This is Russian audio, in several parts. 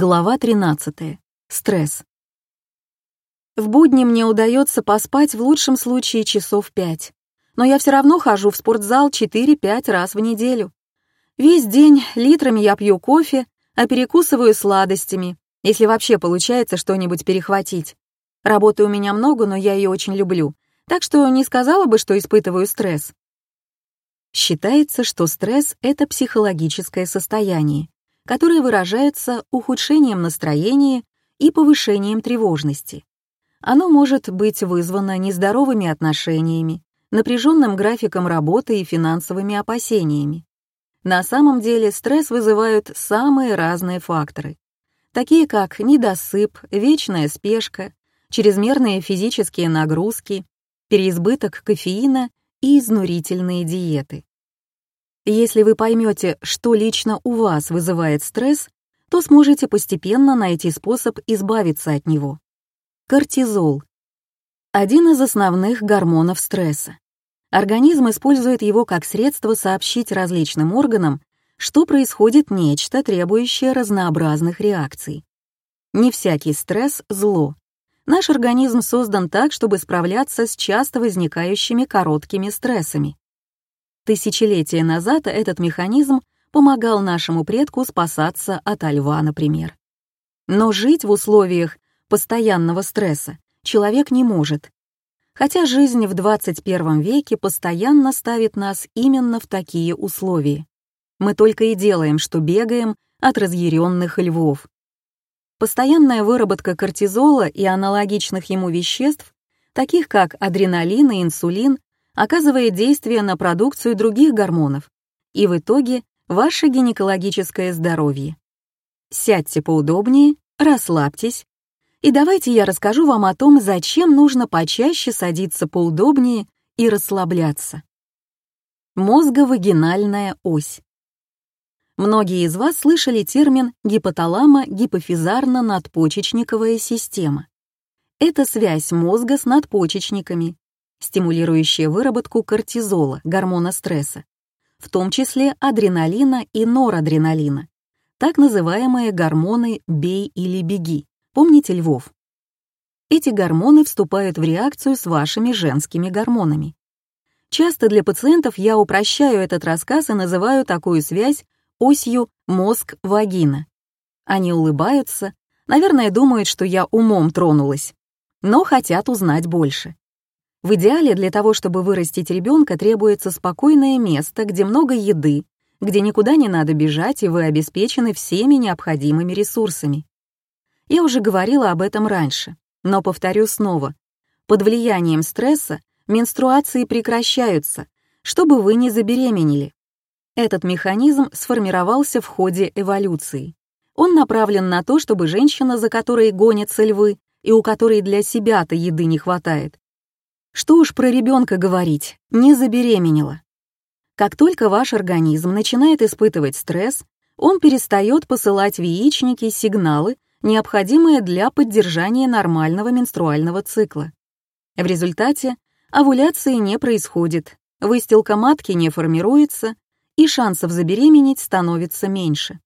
Глава 13. Стресс. В будни мне удается поспать в лучшем случае часов пять, но я все равно хожу в спортзал 4-5 раз в неделю. Весь день литрами я пью кофе, а перекусываю сладостями, если вообще получается что-нибудь перехватить. Работы у меня много, но я ее очень люблю, так что не сказала бы, что испытываю стресс. Считается, что стресс — это психологическое состояние, которое выражается ухудшением настроения и повышением тревожности. Оно может быть вызвано нездоровыми отношениями, напряженным графиком работы и финансовыми опасениями. На самом деле стресс вызывают самые разные факторы, такие как недосып, вечная спешка, чрезмерные физические нагрузки, переизбыток кофеина и изнурительные диеты. Если вы поймете, что лично у вас вызывает стресс, то сможете постепенно найти способ избавиться от него. Кортизол. Один из основных гормонов стресса. Организм использует его как средство сообщить различным органам, что происходит нечто, требующее разнообразных реакций. Не всякий стресс — зло. Наш организм создан так, чтобы справляться с часто возникающими короткими стрессами. Тысячелетия назад этот механизм помогал нашему предку спасаться от льва, например. Но жить в условиях постоянного стресса человек не может, хотя жизнь в 21 веке постоянно ставит нас именно в такие условия. Мы только и делаем, что бегаем от разъяренных львов. Постоянная выработка кортизола и аналогичных ему веществ, таких как адреналин и инсулин, оказывает действие на продукцию других гормонов и в итоге ваше гинекологическое здоровье. Сядьте поудобнее, расслабьтесь, и давайте я расскажу вам о том, зачем нужно почаще садиться поудобнее и расслабляться. Мозговагинальная ось. Многие из вас слышали термин гипоталамо-гипофизарно-надпочечниковая система. Это связь мозга с надпочечниками, стимулирующие выработку кортизола, гормона стресса, в том числе адреналина и норадреналина, так называемые гормоны «бей или беги», помните львов? Эти гормоны вступают в реакцию с вашими женскими гормонами. Часто для пациентов я упрощаю этот рассказ и называю такую связь осью мозг-вагина. Они улыбаются, наверное, думают, что я умом тронулась, но хотят узнать больше. В идеале для того, чтобы вырастить ребенка, требуется спокойное место, где много еды, где никуда не надо бежать, и вы обеспечены всеми необходимыми ресурсами. Я уже говорила об этом раньше, но повторю снова. Под влиянием стресса менструации прекращаются, чтобы вы не забеременели. Этот механизм сформировался в ходе эволюции. Он направлен на то, чтобы женщина, за которой гонятся львы, и у которой для себя-то еды не хватает, что уж про ребенка говорить, не забеременела. Как только ваш организм начинает испытывать стресс, он перестает посылать в яичники сигналы, необходимые для поддержания нормального менструального цикла. В результате овуляции не происходит, выстилка матки не формируется, и шансов забеременеть становится меньше.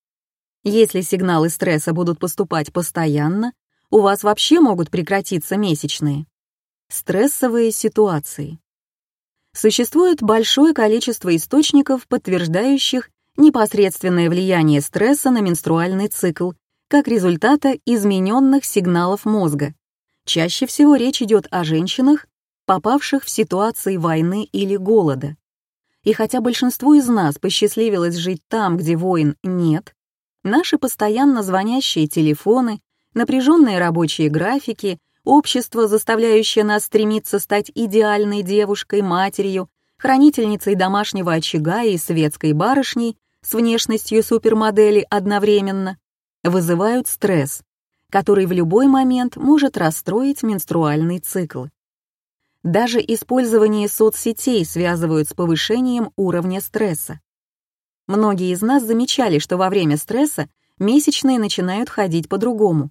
Если сигналы стресса будут поступать постоянно, у вас вообще могут прекратиться месячные. Стрессовые ситуации. Существует большое количество источников, подтверждающих непосредственное влияние стресса на менструальный цикл как результата измененных сигналов мозга. Чаще всего речь идет о женщинах, попавших в ситуации войны или голода. И хотя большинству из нас посчастливилось жить там, где войн нет, наши постоянно звонящие телефоны, напряженные рабочие графики — общество, заставляющее нас стремиться стать идеальной девушкой, матерью, хранительницей домашнего очага и светской барышней с внешностью супермодели одновременно, вызывают стресс, который в любой момент может расстроить менструальный цикл. Даже использование соцсетей связывают с повышением уровня стресса. Многие из нас замечали, что во время стресса месячные начинают ходить по-другому,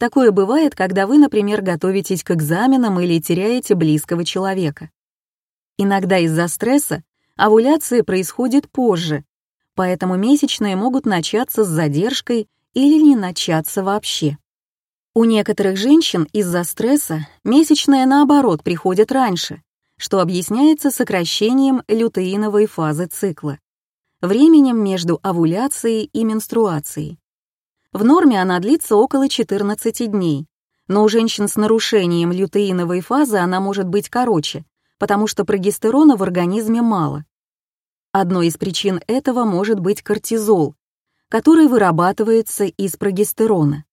Такое бывает, когда вы, например, готовитесь к экзаменам или теряете близкого человека. Иногда из-за стресса овуляция происходит позже, поэтому месячные могут начаться с задержкой или не начаться вообще. У некоторых женщин из-за стресса месячные, наоборот, приходят раньше, что объясняется сокращением лютеиновой фазы цикла, временем между овуляцией и менструацией. В норме она длится около 14 дней, но у женщин с нарушением лютеиновой фазы она может быть короче, потому что прогестерона в организме мало. Одной из причин этого может быть кортизол, который вырабатывается из прогестерона.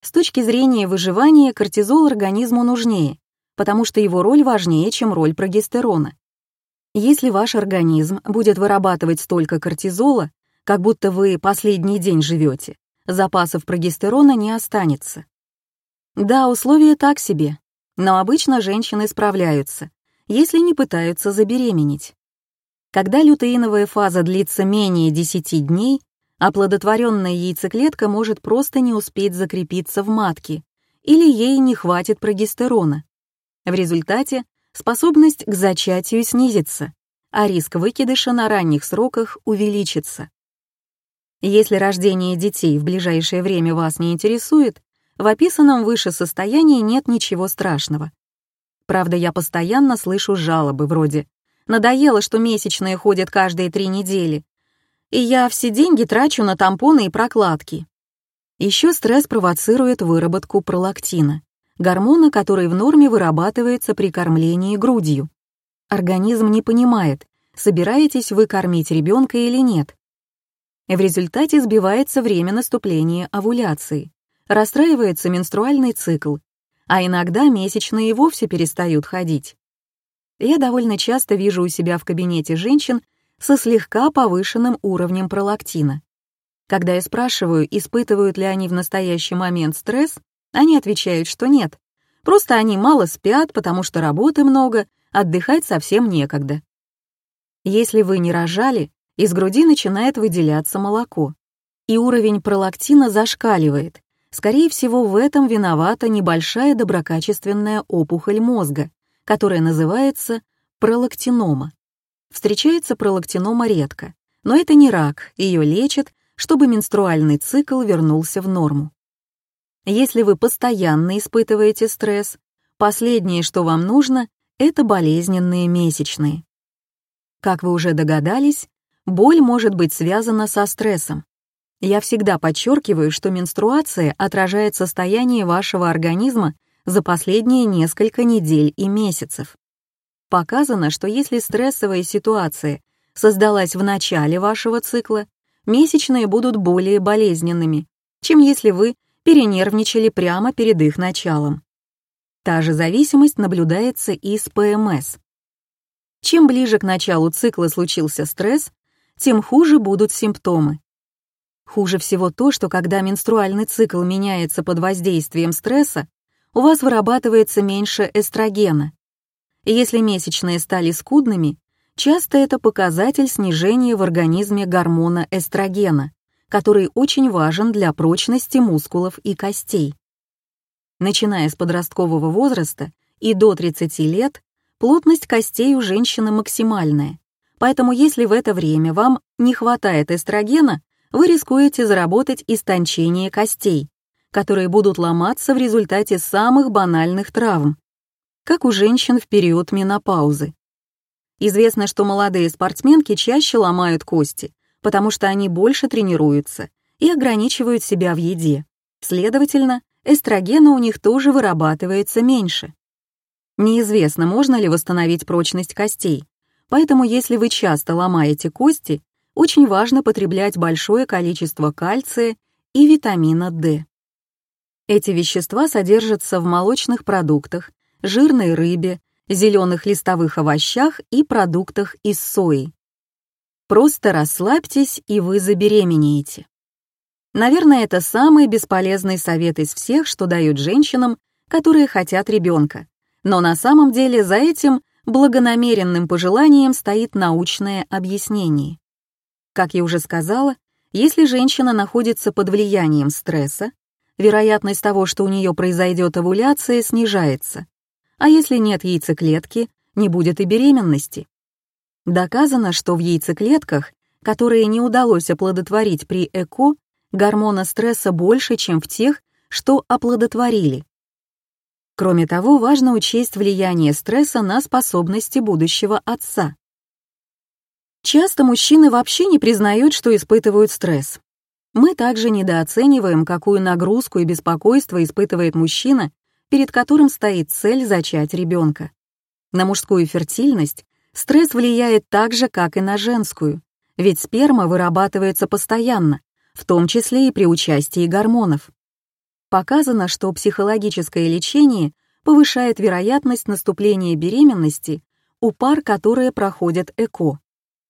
С точки зрения выживания кортизол организму нужнее, потому что его роль важнее, чем роль прогестерона. Если ваш организм будет вырабатывать столько кортизола, как будто вы последний день живете, запасов прогестерона не останется. Да, условия так себе, но обычно женщины справляются, если не пытаются забеременеть. Когда лютеиновая фаза длится менее 10 дней, оплодотворенная яйцеклетка может просто не успеть закрепиться в матке, или ей не хватит прогестерона. В результате способность к зачатию снизится, а риск выкидыша на ранних сроках увеличится. Если рождение детей в ближайшее время вас не интересует, в описанном выше состоянии нет ничего страшного. Правда, я постоянно слышу жалобы вроде «надоело, что месячные ходят каждые три недели», и я все деньги трачу на тампоны и прокладки. Еще стресс провоцирует выработку пролактина, гормона, который в норме вырабатывается при кормлении грудью. Организм не понимает, собираетесь вы кормить ребенка или нет. В результате сбивается время наступления овуляции, расстраивается менструальный цикл, а иногда месячные вовсе перестают ходить. Я довольно часто вижу у себя в кабинете женщин со слегка повышенным уровнем пролактина. Когда я спрашиваю, испытывают ли они в настоящий момент стресс, они отвечают, что нет. Просто они мало спят, потому что работы много, отдыхать совсем некогда. Если вы не рожали, из груди начинает выделяться молоко, и уровень пролактина зашкаливает. Скорее всего, в этом виновата небольшая доброкачественная опухоль мозга, которая называется пролактинома. Встречается пролактинома редко, но это не рак, ее лечат, чтобы менструальный цикл вернулся в норму. Если вы постоянно испытываете стресс, последнее, что вам нужно, это болезненные месячные. Как вы уже догадались, боль может быть связана со стрессом. Я всегда подчеркиваю, что менструация отражает состояние вашего организма за последние несколько недель и месяцев. Показано, что если стрессовая ситуация создалась в начале вашего цикла, месячные будут более болезненными, чем если вы перенервничали прямо перед их началом. Та же зависимость наблюдается и с ПМС. Чем ближе к началу цикла случился стресс, тем хуже будут симптомы. Хуже всего то, что когда менструальный цикл меняется под воздействием стресса, у вас вырабатывается меньше эстрогена. И если месячные стали скудными, часто это показатель снижения в организме гормона эстрогена, который очень важен для прочности мускулов и костей. Начиная с подросткового возраста и до 30 лет, плотность костей у женщины максимальная, поэтому если в это время вам не хватает эстрогена, вы рискуете заработать истончение костей, которые будут ломаться в результате самых банальных травм, как у женщин в период менопаузы. Известно, что молодые спортсменки чаще ломают кости, потому что они больше тренируются и ограничивают себя в еде. Следовательно, эстрогена у них тоже вырабатывается меньше. Неизвестно, можно ли восстановить прочность костей, поэтому если вы часто ломаете кости, очень важно потреблять большое количество кальция и витамина D. Эти вещества содержатся в молочных продуктах, жирной рыбе, зеленых листовых овощах и продуктах из сои. Просто расслабьтесь, и вы забеременеете. Наверное, это самый бесполезный совет из всех, что дают женщинам, которые хотят ребенка. Но на самом деле за этим благонамеренным пожеланием стоит научное объяснение. Как я уже сказала, если женщина находится под влиянием стресса, вероятность того, что у нее произойдет овуляция, снижается. А если нет яйцеклетки, не будет и беременности. Доказано, что в яйцеклетках, которые не удалось оплодотворить при ЭКО, гормона стресса больше, чем в тех, что оплодотворили. Кроме того, важно учесть влияние стресса на способности будущего отца. Часто мужчины вообще не признают, что испытывают стресс. Мы также недооцениваем, какую нагрузку и беспокойство испытывает мужчина, перед которым стоит цель зачать ребенка. На мужскую фертильность стресс влияет так же, как и на женскую, ведь сперма вырабатывается постоянно, в том числе и при участии гормонов. Показано, что психологическое лечение повышает вероятность наступления беременности у пар, которые проходят ЭКО.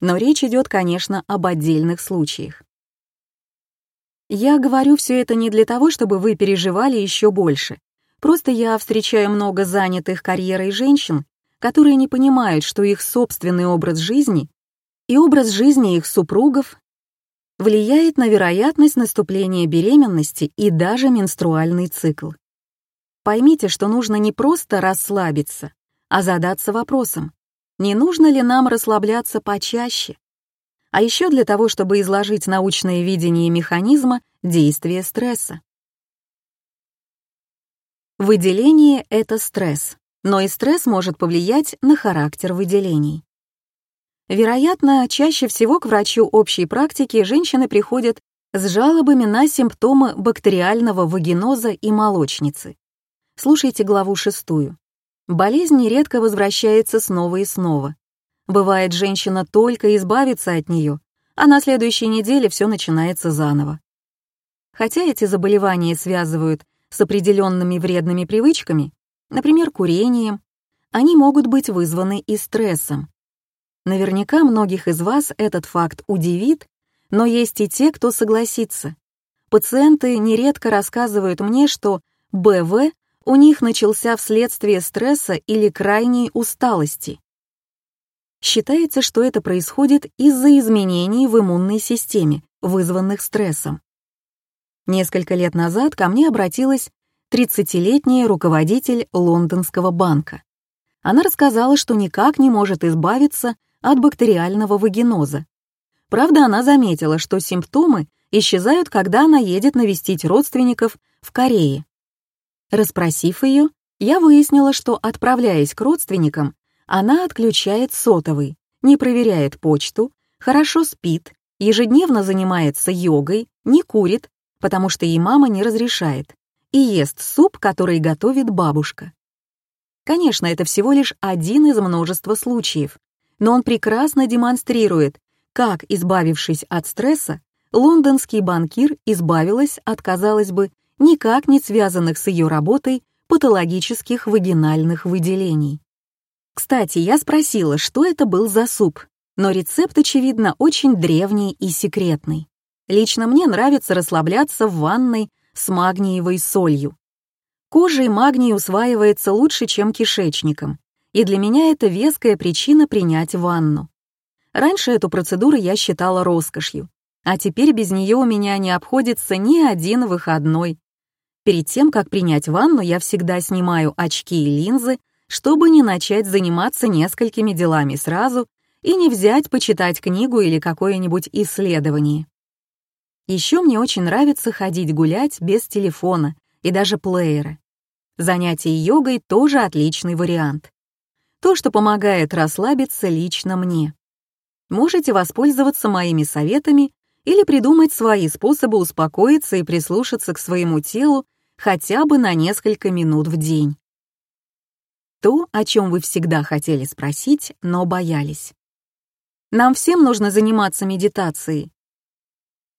Но речь идет, конечно, об отдельных случаях. Я говорю все это не для того, чтобы вы переживали еще больше. Просто я встречаю много занятых карьерой женщин, которые не понимают, что их собственный образ жизни и образ жизни их супругов влияет на вероятность наступления беременности и даже менструальный цикл. Поймите, что нужно не просто расслабиться, а задаться вопросом, не нужно ли нам расслабляться почаще? А еще для того, чтобы изложить научное видение механизма действия стресса. Выделение — это стресс, но и стресс может повлиять на характер выделений. Вероятно, чаще всего к врачу общей практики женщины приходят с жалобами на симптомы бактериального вагиноза и молочницы. Слушайте главу шестую. Болезнь нередко возвращается снова и снова. Бывает, женщина только избавится от нее, а на следующей неделе все начинается заново. Хотя эти заболевания связывают с определенными вредными привычками, например, курением, они могут быть вызваны и стрессом, Наверняка многих из вас этот факт удивит, но есть и те, кто согласится. Пациенты нередко рассказывают мне, что БВ у них начался вследствие стресса или крайней усталости. Считается, что это происходит из-за изменений в иммунной системе, вызванных стрессом. Несколько лет назад ко мне обратилась 30-летняя руководитель лондонского банка. Она рассказала, что никак не может избавиться от бактериального вагиноза. Правда, она заметила, что симптомы исчезают, когда она едет навестить родственников в Корее. Распросив ее, я выяснила, что, отправляясь к родственникам, она отключает сотовый, не проверяет почту, хорошо спит, ежедневно занимается йогой, не курит, потому что ей мама не разрешает, и ест суп, который готовит бабушка. Конечно, это всего лишь один из множества случаев, но он прекрасно демонстрирует, как, избавившись от стресса, лондонский банкир избавилась от, казалось бы, никак не связанных с ее работой патологических вагинальных выделений. Кстати, я спросила, что это был за суп, но рецепт, очевидно, очень древний и секретный. Лично мне нравится расслабляться в ванной с магниевой солью. Кожей магний усваивается лучше, чем кишечником, и для меня это веская причина принять ванну. Раньше эту процедуру я считала роскошью, а теперь без нее у меня не обходится ни один выходной. Перед тем, как принять ванну, я всегда снимаю очки и линзы, чтобы не начать заниматься несколькими делами сразу и не взять почитать книгу или какое-нибудь исследование. Еще мне очень нравится ходить гулять без телефона и даже плеера. Занятие йогой тоже отличный вариант то, что помогает расслабиться лично мне. Можете воспользоваться моими советами или придумать свои способы успокоиться и прислушаться к своему телу хотя бы на несколько минут в день. То, о чем вы всегда хотели спросить, но боялись. Нам всем нужно заниматься медитацией.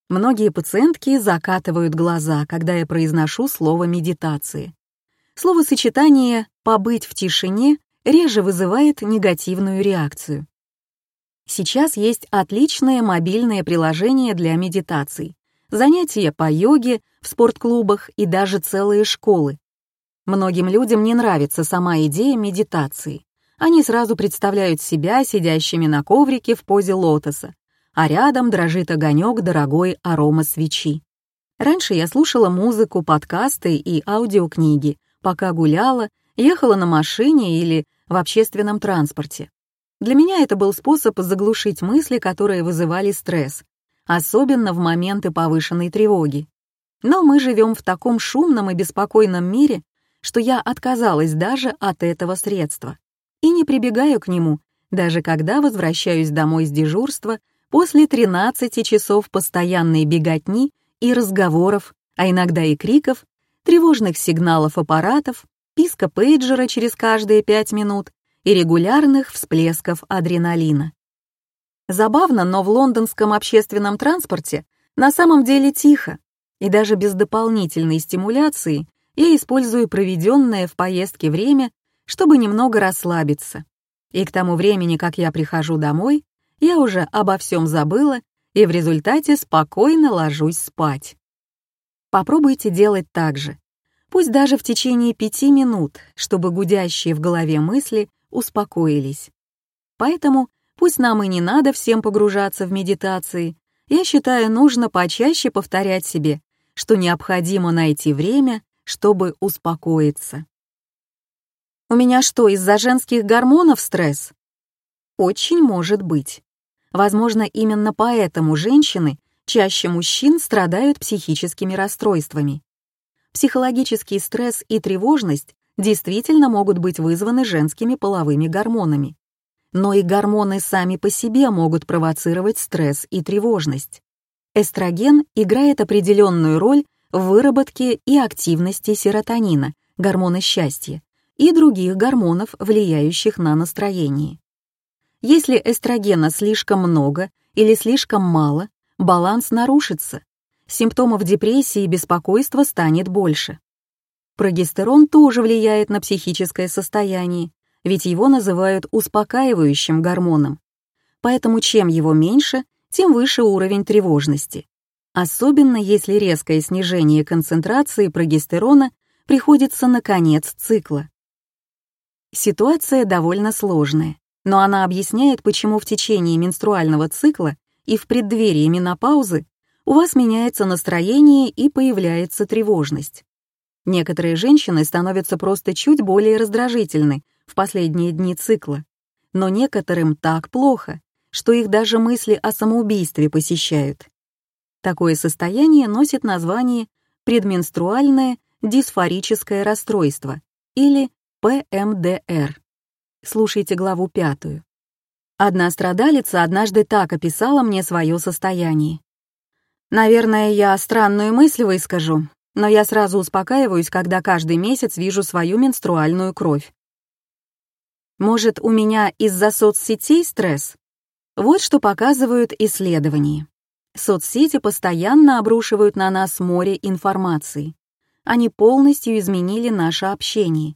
Многие пациентки закатывают глаза, когда я произношу слово «медитации». Словосочетание «побыть в тишине» реже вызывает негативную реакцию. Сейчас есть отличное мобильное приложение для медитаций, занятия по йоге в спортклубах и даже целые школы. Многим людям не нравится сама идея медитации. Они сразу представляют себя сидящими на коврике в позе лотоса, а рядом дрожит огонек дорогой арома свечи. Раньше я слушала музыку, подкасты и аудиокниги, пока гуляла, ехала на машине или в общественном транспорте. Для меня это был способ заглушить мысли, которые вызывали стресс, особенно в моменты повышенной тревоги. Но мы живем в таком шумном и беспокойном мире, что я отказалась даже от этого средства и не прибегаю к нему, даже когда возвращаюсь домой с дежурства после 13 часов постоянной беготни и разговоров, а иногда и криков, тревожных сигналов аппаратов, писка пейджера через каждые пять минут и регулярных всплесков адреналина. Забавно, но в лондонском общественном транспорте на самом деле тихо, и даже без дополнительной стимуляции я использую проведенное в поездке время, чтобы немного расслабиться. И к тому времени, как я прихожу домой, я уже обо всем забыла и в результате спокойно ложусь спать. Попробуйте делать так же. Пусть даже в течение пяти минут, чтобы гудящие в голове мысли успокоились. Поэтому, пусть нам и не надо всем погружаться в медитации, я считаю, нужно почаще повторять себе, что необходимо найти время, чтобы успокоиться. У меня что, из-за женских гормонов стресс? Очень может быть. Возможно, именно поэтому женщины чаще мужчин страдают психическими расстройствами. Психологический стресс и тревожность действительно могут быть вызваны женскими половыми гормонами. Но и гормоны сами по себе могут провоцировать стресс и тревожность. Эстроген играет определенную роль в выработке и активности серотонина, гормона счастья, и других гормонов, влияющих на настроение. Если эстрогена слишком много или слишком мало, баланс нарушится, симптомов депрессии и беспокойства станет больше. Прогестерон тоже влияет на психическое состояние, ведь его называют успокаивающим гормоном. Поэтому чем его меньше, тем выше уровень тревожности. Особенно если резкое снижение концентрации прогестерона приходится на конец цикла. Ситуация довольно сложная но она объясняет, почему в течение менструального цикла и в преддверии менопаузы у вас меняется настроение и появляется тревожность. Некоторые женщины становятся просто чуть более раздражительны в последние дни цикла, но некоторым так плохо, что их даже мысли о самоубийстве посещают. Такое состояние носит название предменструальное дисфорическое расстройство или ПМДР. Слушайте главу пятую. Одна страдалица однажды так описала мне свое состояние. Наверное, я странную мысль выскажу, но я сразу успокаиваюсь, когда каждый месяц вижу свою менструальную кровь. Может, у меня из-за соцсетей стресс? Вот что показывают исследования. Соцсети постоянно обрушивают на нас море информации. Они полностью изменили наше общение.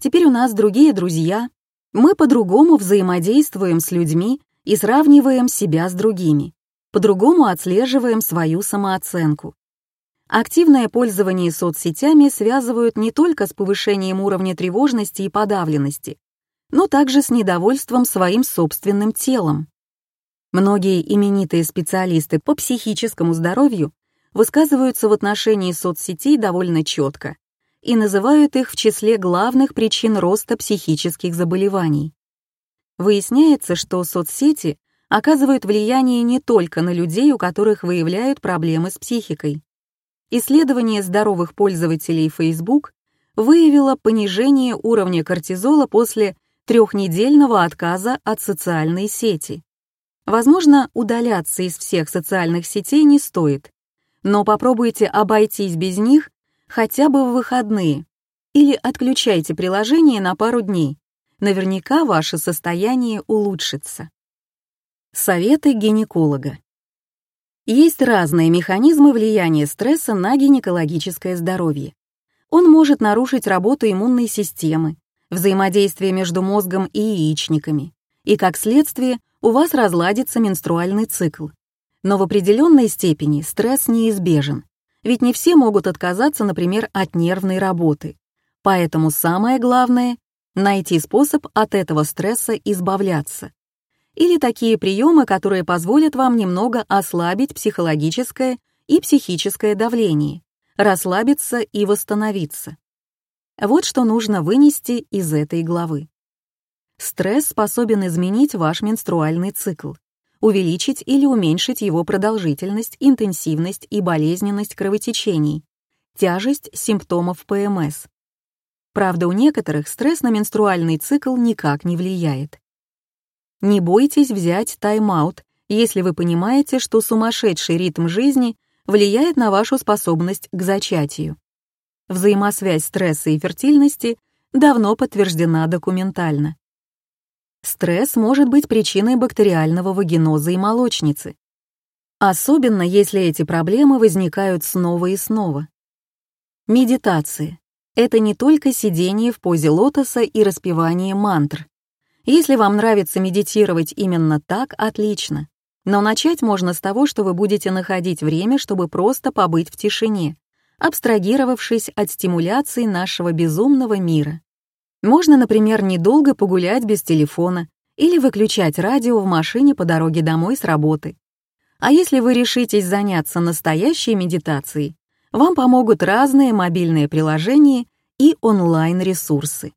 Теперь у нас другие друзья, мы по-другому взаимодействуем с людьми и сравниваем себя с другими, по-другому отслеживаем свою самооценку. Активное пользование соцсетями связывают не только с повышением уровня тревожности и подавленности, но также с недовольством своим собственным телом. Многие именитые специалисты по психическому здоровью высказываются в отношении соцсетей довольно четко и называют их в числе главных причин роста психических заболеваний. Выясняется, что соцсети оказывают влияние не только на людей, у которых выявляют проблемы с психикой. Исследование здоровых пользователей Facebook выявило понижение уровня кортизола после трехнедельного отказа от социальной сети. Возможно, удаляться из всех социальных сетей не стоит, но попробуйте обойтись без них хотя бы в выходные, или отключайте приложение на пару дней. Наверняка ваше состояние улучшится. Советы гинеколога. Есть разные механизмы влияния стресса на гинекологическое здоровье. Он может нарушить работу иммунной системы, взаимодействие между мозгом и яичниками, и, как следствие, у вас разладится менструальный цикл. Но в определенной степени стресс неизбежен, ведь не все могут отказаться, например, от нервной работы. Поэтому самое главное — найти способ от этого стресса избавляться. Или такие приемы, которые позволят вам немного ослабить психологическое и психическое давление, расслабиться и восстановиться. Вот что нужно вынести из этой главы. Стресс способен изменить ваш менструальный цикл, увеличить или уменьшить его продолжительность, интенсивность и болезненность кровотечений, тяжесть симптомов ПМС. Правда, у некоторых стресс на менструальный цикл никак не влияет. Не бойтесь взять тайм-аут, если вы понимаете, что сумасшедший ритм жизни влияет на вашу способность к зачатию. Взаимосвязь стресса и фертильности давно подтверждена документально. Стресс может быть причиной бактериального вагиноза и молочницы. Особенно если эти проблемы возникают снова и снова. Медитация — это не только сидение в позе лотоса и распевание мантр. Если вам нравится медитировать именно так, отлично. Но начать можно с того, что вы будете находить время, чтобы просто побыть в тишине, абстрагировавшись от стимуляции нашего безумного мира. Можно, например, недолго погулять без телефона или выключать радио в машине по дороге домой с работы. А если вы решитесь заняться настоящей медитацией, вам помогут разные мобильные приложения и онлайн-ресурсы.